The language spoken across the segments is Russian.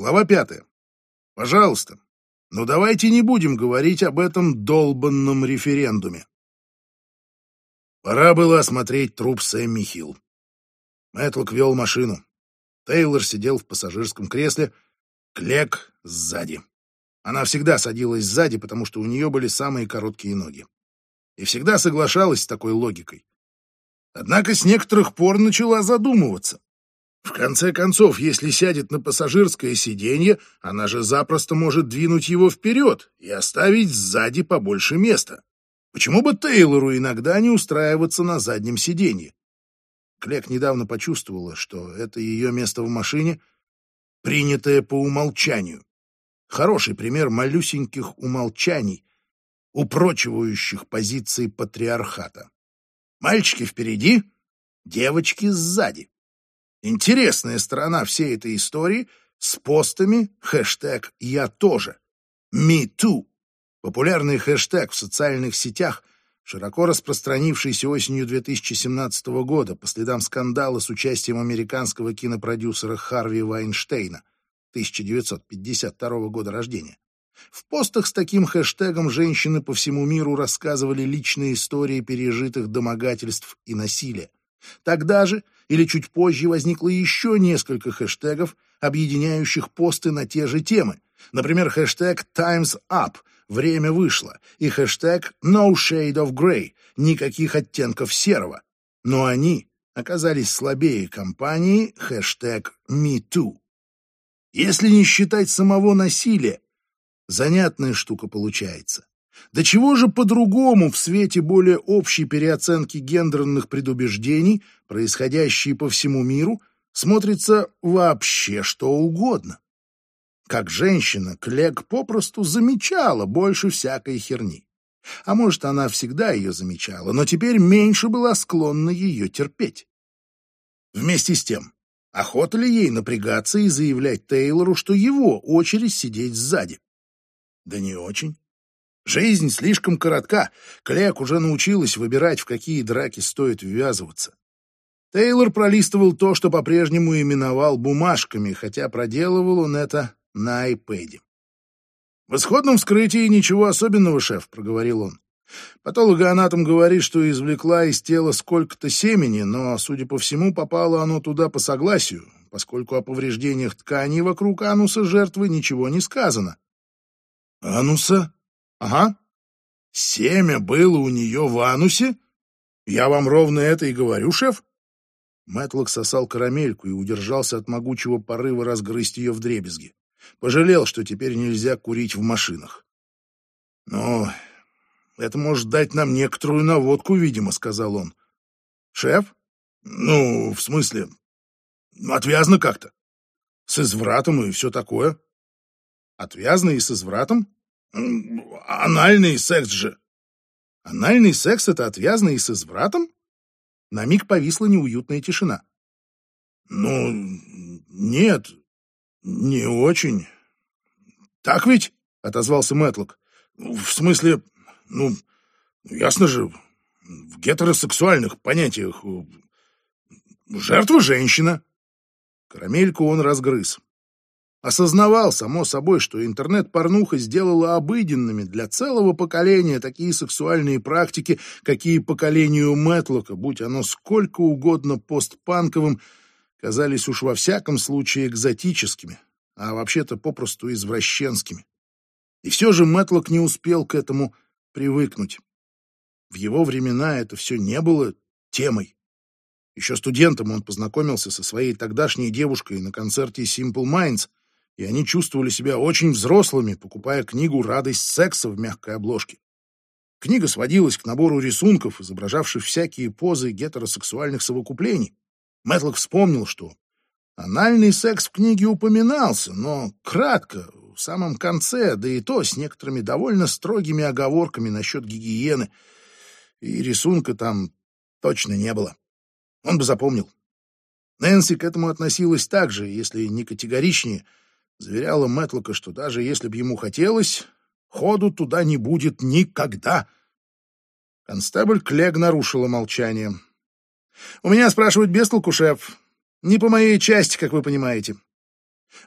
Глава пятая. Пожалуйста, но давайте не будем говорить об этом долбанном референдуме. Пора было осмотреть труп Сэмми Хилл. Мэтлок вел машину. Тейлор сидел в пассажирском кресле, Клек сзади. Она всегда садилась сзади, потому что у нее были самые короткие ноги. И всегда соглашалась с такой логикой. Однако с некоторых пор начала задумываться. В конце концов, если сядет на пассажирское сиденье, она же запросто может двинуть его вперед и оставить сзади побольше места. Почему бы Тейлору иногда не устраиваться на заднем сиденье? Клек недавно почувствовала, что это ее место в машине, принятое по умолчанию. Хороший пример малюсеньких умолчаний, упрочивающих позиции патриархата. Мальчики впереди, девочки сзади. Интересная сторона всей этой истории с постами хэштег «Я тоже». Me too. Популярный хэштег в социальных сетях, широко распространившийся осенью 2017 года по следам скандала с участием американского кинопродюсера Харви Вайнштейна 1952 года рождения. В постах с таким хэштегом женщины по всему миру рассказывали личные истории пережитых домогательств и насилия. Тогда же или чуть позже возникло еще несколько хэштегов, объединяющих посты на те же темы. Например, хэштег «Time's Up» — «Время вышло» и хэштег «No Shade of Grey» — «Никаких оттенков серого». Но они оказались слабее компании хэштег «MeToo». Если не считать самого насилия, занятная штука получается. Да чего же по-другому в свете более общей переоценки гендерных предубеждений, происходящей по всему миру, смотрится вообще что угодно? Как женщина, Клег попросту замечала больше всякой херни. А может, она всегда ее замечала, но теперь меньше была склонна ее терпеть. Вместе с тем, охота ли ей напрягаться и заявлять Тейлору, что его очередь сидеть сзади? Да не очень. Жизнь слишком коротка. Клек уже научилась выбирать, в какие драки стоит ввязываться. Тейлор пролистывал то, что по-прежнему именовал бумажками, хотя проделывал он это на айпэде. «В исходном вскрытии ничего особенного, шеф», — проговорил он. Патологоанатом говорит, что извлекла из тела сколько-то семени, но, судя по всему, попало оно туда по согласию, поскольку о повреждениях тканей вокруг ануса жертвы ничего не сказано. «Ануса?» Ага. Семя было у нее в анусе? Я вам ровно это и говорю, шеф. Мэтлок сосал карамельку и удержался от могучего порыва разгрызть ее в дребезги. Пожалел, что теперь нельзя курить в машинах. Но это может дать нам некоторую наводку, видимо, сказал он. Шеф? Ну, в смысле, отвязно как-то. С извратом и все такое. Отвязно и с извратом? Анальный секс же. Анальный секс — это отвязный с извратом? На миг повисла неуютная тишина. Ну, нет, не очень. Так ведь? — отозвался Мэтлок. В смысле, ну, ясно же, в гетеросексуальных понятиях жертва женщина. Карамельку он разгрыз. Осознавал, само собой, что интернет-порнуха сделала обыденными для целого поколения такие сексуальные практики, какие поколению Мэтлока, будь оно сколько угодно постпанковым, казались уж во всяком случае экзотическими, а вообще-то попросту извращенскими. И все же Мэтлок не успел к этому привыкнуть. В его времена это все не было темой. Еще студентом он познакомился со своей тогдашней девушкой на концерте Simple Minds — и они чувствовали себя очень взрослыми, покупая книгу «Радость секса» в мягкой обложке. Книга сводилась к набору рисунков, изображавших всякие позы гетеросексуальных совокуплений. Мэтлок вспомнил, что анальный секс в книге упоминался, но кратко, в самом конце, да и то с некоторыми довольно строгими оговорками насчет гигиены, и рисунка там точно не было. Он бы запомнил. Нэнси к этому относилась так же, если не категоричнее — заверяла Мэтлока, что даже если бы ему хотелось, ходу туда не будет никогда. Констебль Клег нарушила молчание. «У меня спрашивают без шеф. Не по моей части, как вы понимаете.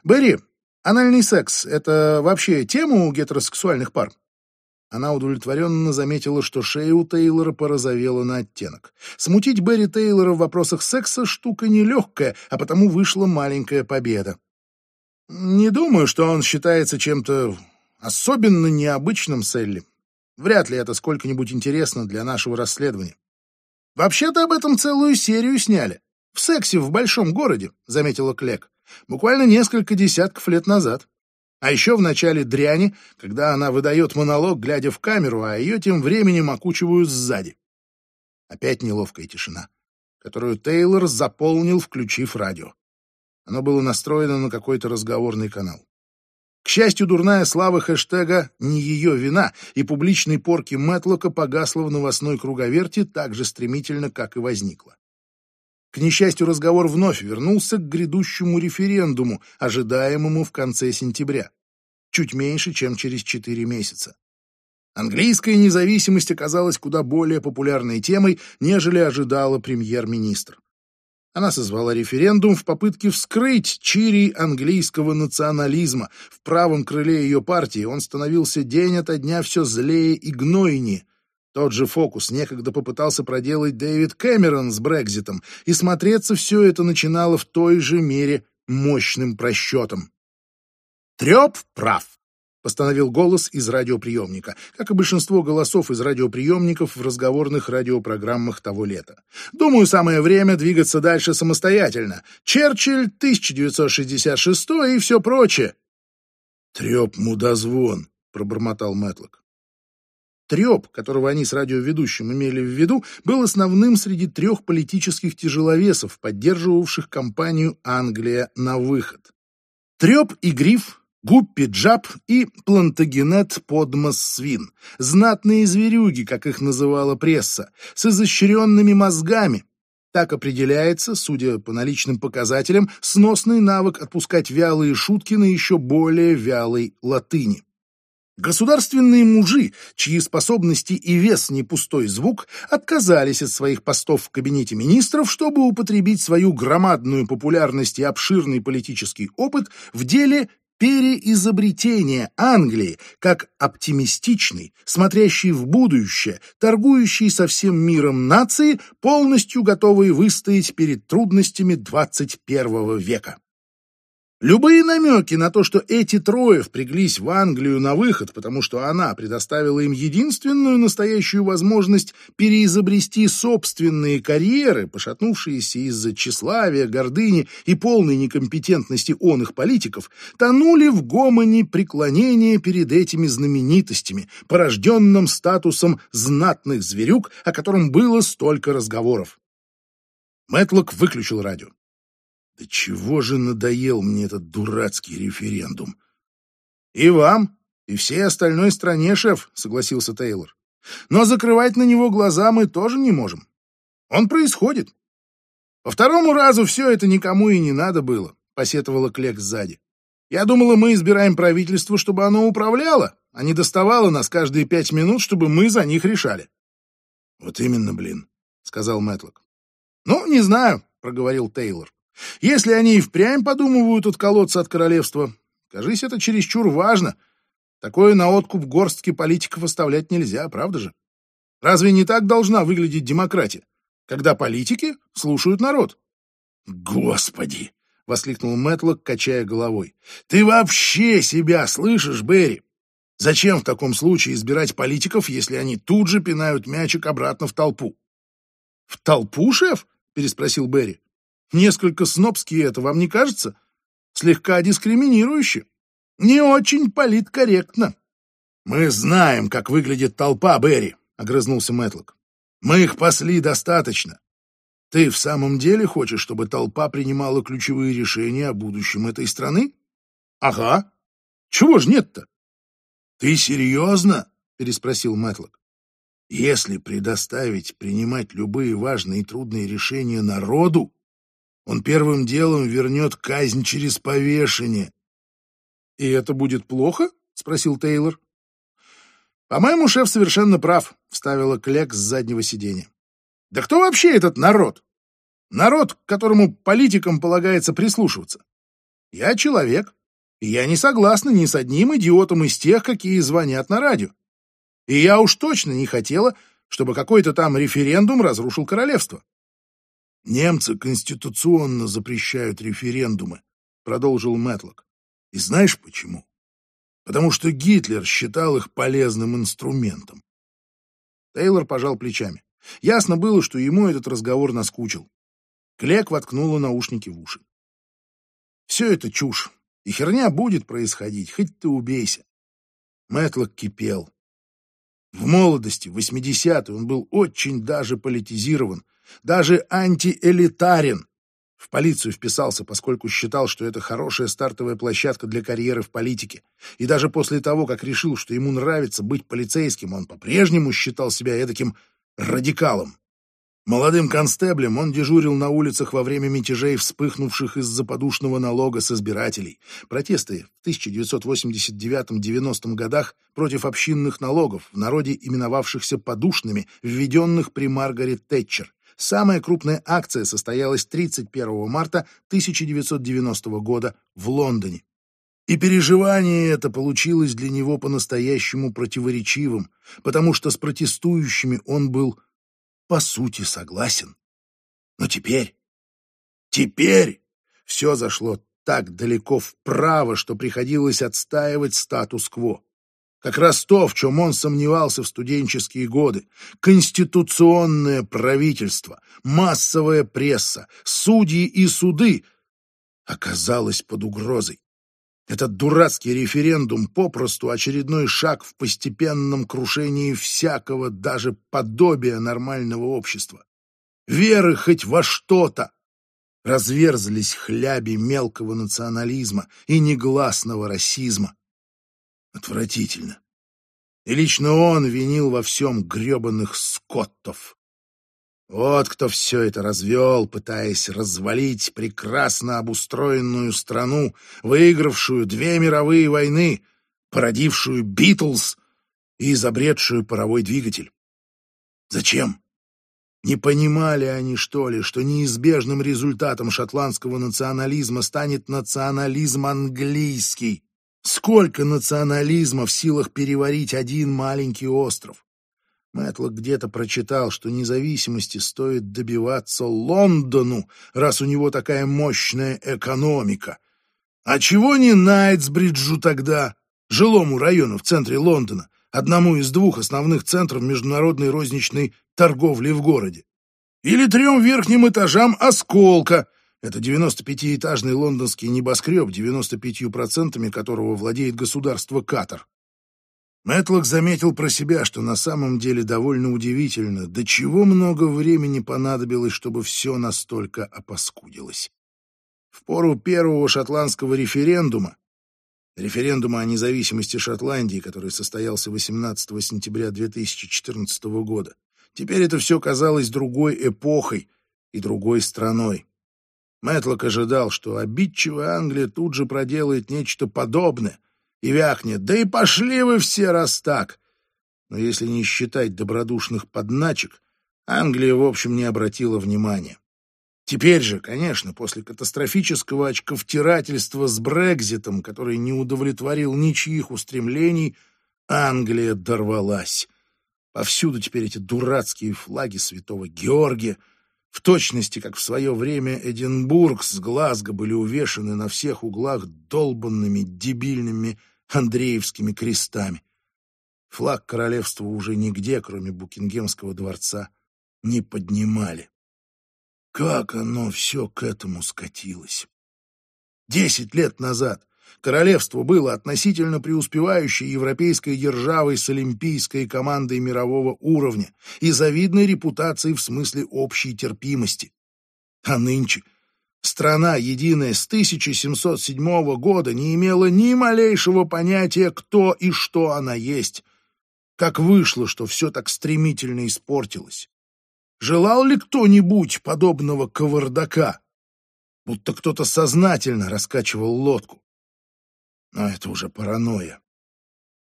Берри, Анальный секс — это вообще тема у гетеросексуальных пар? Она удовлетворенно заметила, что шея у Тейлора порозовела на оттенок. Смутить Берри Тейлора в вопросах секса штука нелегкая, а потому вышла маленькая победа. Не думаю, что он считается чем-то особенно необычным, Селли. Вряд ли это сколько-нибудь интересно для нашего расследования. Вообще-то об этом целую серию сняли. В сексе в большом городе, заметила Клек. Буквально несколько десятков лет назад. А еще в начале дряни, когда она выдает монолог, глядя в камеру, а ее тем временем окучивают сзади. Опять неловкая тишина, которую Тейлор заполнил, включив радио. Оно было настроено на какой-то разговорный канал. К счастью, дурная слава хэштега «не ее вина» и публичной порки Мэтлока погасла в новостной круговерти так же стремительно, как и возникла. К несчастью, разговор вновь вернулся к грядущему референдуму, ожидаемому в конце сентября, чуть меньше, чем через четыре месяца. Английская независимость оказалась куда более популярной темой, нежели ожидала премьер-министр. Она созвала референдум в попытке вскрыть чирий английского национализма. В правом крыле ее партии он становился день ото дня все злее и гнойнее. Тот же фокус некогда попытался проделать Дэвид Кэмерон с Брекзитом, и смотреться все это начинало в той же мере мощным просчетом. «Треп прав», — постановил голос из радиоприемника, как и большинство голосов из радиоприемников в разговорных радиопрограммах того лета. «Думаю, самое время двигаться дальше самостоятельно. Черчилль, 1966 и все прочее». «Треп мудозвон», — пробормотал Мэтлок. Треп, которого они с радиоведущим имели в виду, был основным среди трех политических тяжеловесов, поддерживавших кампанию «Англия на выход». Треп и Гриф, Гуппи Джаб и Плантагенет Подмас Свин, знатные зверюги, как их называла пресса, с изощренными мозгами. Так определяется, судя по наличным показателям, сносный навык отпускать вялые шутки на еще более вялой латыни. Государственные мужи, чьи способности и вес не пустой звук, отказались от своих постов в кабинете министров, чтобы употребить свою громадную популярность и обширный политический опыт в деле переизобретения Англии как оптимистичной, смотрящей в будущее, торгующей со всем миром нации, полностью готовой выстоять перед трудностями 21 века. Любые намеки на то, что эти трое впряглись в Англию на выход, потому что она предоставила им единственную настоящую возможность переизобрести собственные карьеры, пошатнувшиеся из-за тщеславия, гордыни и полной некомпетентности он их политиков, тонули в гомоне преклонения перед этими знаменитостями, порожденным статусом знатных зверюк, о котором было столько разговоров. Мэтлок выключил радио. Да чего же надоел мне этот дурацкий референдум? И вам, и всей остальной стране, шеф, согласился Тейлор. Но закрывать на него глаза мы тоже не можем. Он происходит. По второму разу все это никому и не надо было, посетовала Клек сзади. Я думала, мы избираем правительство, чтобы оно управляло, а не доставало нас каждые пять минут, чтобы мы за них решали. Вот именно, блин, сказал Мэтлок. Ну, не знаю, проговорил Тейлор. Если они и впрямь подумывают отколоться от королевства, кажись, это чересчур важно. Такое на откуп горстки политиков оставлять нельзя, правда же? Разве не так должна выглядеть демократия, когда политики слушают народ? Господи! — воскликнул Мэтлок, качая головой. «Ты вообще себя слышишь, Берри? Зачем в таком случае избирать политиков, если они тут же пинают мячик обратно в толпу?» «В толпу, шеф?» — переспросил Берри. Несколько снобски это, вам не кажется? Слегка дискриминирующе. Не очень политкорректно. Мы знаем, как выглядит толпа, Берри, огрызнулся Мэтлок. Мы их пасли достаточно. Ты в самом деле хочешь, чтобы толпа принимала ключевые решения о будущем этой страны? Ага. Чего ж нет-то? Ты серьезно? переспросил Мэтлок. Если предоставить принимать любые важные и трудные решения народу, он первым делом вернет казнь через повешение. — И это будет плохо? — спросил Тейлор. — По-моему, шеф совершенно прав, — вставила Клек с заднего сиденья. — Да кто вообще этот народ? Народ, к которому политикам полагается прислушиваться. Я человек, И я не согласна ни с одним идиотом из тех, какие звонят на радио. И я уж точно не хотела, чтобы какой-то там референдум разрушил королевство. Немцы конституционно запрещают референдумы, продолжил Мэтлок. И знаешь почему? Потому что Гитлер считал их полезным инструментом. Тейлор пожал плечами. Ясно было, что ему этот разговор наскучил. Клек воткнула наушники в уши. Все это чушь, и херня будет происходить, хоть ты убейся. Мэтлок кипел. В молодости, в 80-е, он был очень даже политизирован, даже антиэлитарен. В полицию вписался, поскольку считал, что это хорошая стартовая площадка для карьеры в политике. И даже после того, как решил, что ему нравится быть полицейским, он по-прежнему считал себя эдаким радикалом. Молодым констеблем он дежурил на улицах во время мятежей, вспыхнувших из-за подушного налога с избирателей. Протесты в 1989-90 годах против общинных налогов, в народе именовавшихся подушными, введенных при Маргарет Тэтчер. Самая крупная акция состоялась 31 марта 1990 года в Лондоне. И переживание это получилось для него по-настоящему противоречивым, потому что с протестующими он был по сути согласен. Но теперь, теперь все зашло так далеко вправо, что приходилось отстаивать статус-кво. Как раз то, в чем он сомневался в студенческие годы. Конституционное правительство, массовая пресса, судьи и суды оказалось под угрозой. Этот дурацкий референдум попросту очередной шаг в постепенном крушении всякого, даже подобия нормального общества. Веры хоть во что-то. Разверзлись хляби мелкого национализма и негласного расизма. Отвратительно. И лично он винил во всем гребаных скоттов. Вот кто все это развел, пытаясь развалить прекрасно обустроенную страну, выигравшую две мировые войны, породившую Битлз и изобретшую паровой двигатель. Зачем? Не понимали они, что ли, что неизбежным результатом шотландского национализма станет национализм английский? Сколько национализма в силах переварить один маленький остров? Мэтлок где-то прочитал, что независимости стоит добиваться Лондону, раз у него такая мощная экономика. А чего не Найтсбриджу тогда, жилому району в центре Лондона, одному из двух основных центров международной розничной торговли в городе? Или трем верхним этажам «Осколка», это 95-этажный лондонский небоскреб, 95% которого владеет государство Катар. Мэтлок заметил про себя, что на самом деле довольно удивительно, до чего много времени понадобилось, чтобы все настолько опаскудилось. В пору первого шотландского референдума, референдума о независимости Шотландии, который состоялся 18 сентября 2014 года, теперь это все казалось другой эпохой и другой страной. Мэтлок ожидал, что обидчивая Англия тут же проделает нечто подобное, и вякнет, да и пошли вы все раз так. Но если не считать добродушных подначек, Англия, в общем, не обратила внимания. Теперь же, конечно, после катастрофического очковтирательства с Брекзитом, который не удовлетворил ничьих устремлений, Англия дорвалась. Повсюду теперь эти дурацкие флаги святого Георгия, в точности, как в свое время Эдинбург с Глазго были увешаны на всех углах долбанными дебильными Андреевскими крестами. Флаг королевства уже нигде, кроме Букингемского дворца, не поднимали. Как оно все к этому скатилось? Десять лет назад королевство было относительно преуспевающей европейской державой с олимпийской командой мирового уровня и завидной репутацией в смысле общей терпимости. А нынче Страна, единая с 1707 года, не имела ни малейшего понятия, кто и что она есть. Как вышло, что все так стремительно испортилось? Желал ли кто-нибудь подобного кавардака? Будто кто-то сознательно раскачивал лодку. Но это уже паранойя.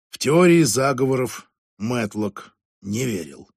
В теории заговоров Мэтлок не верил.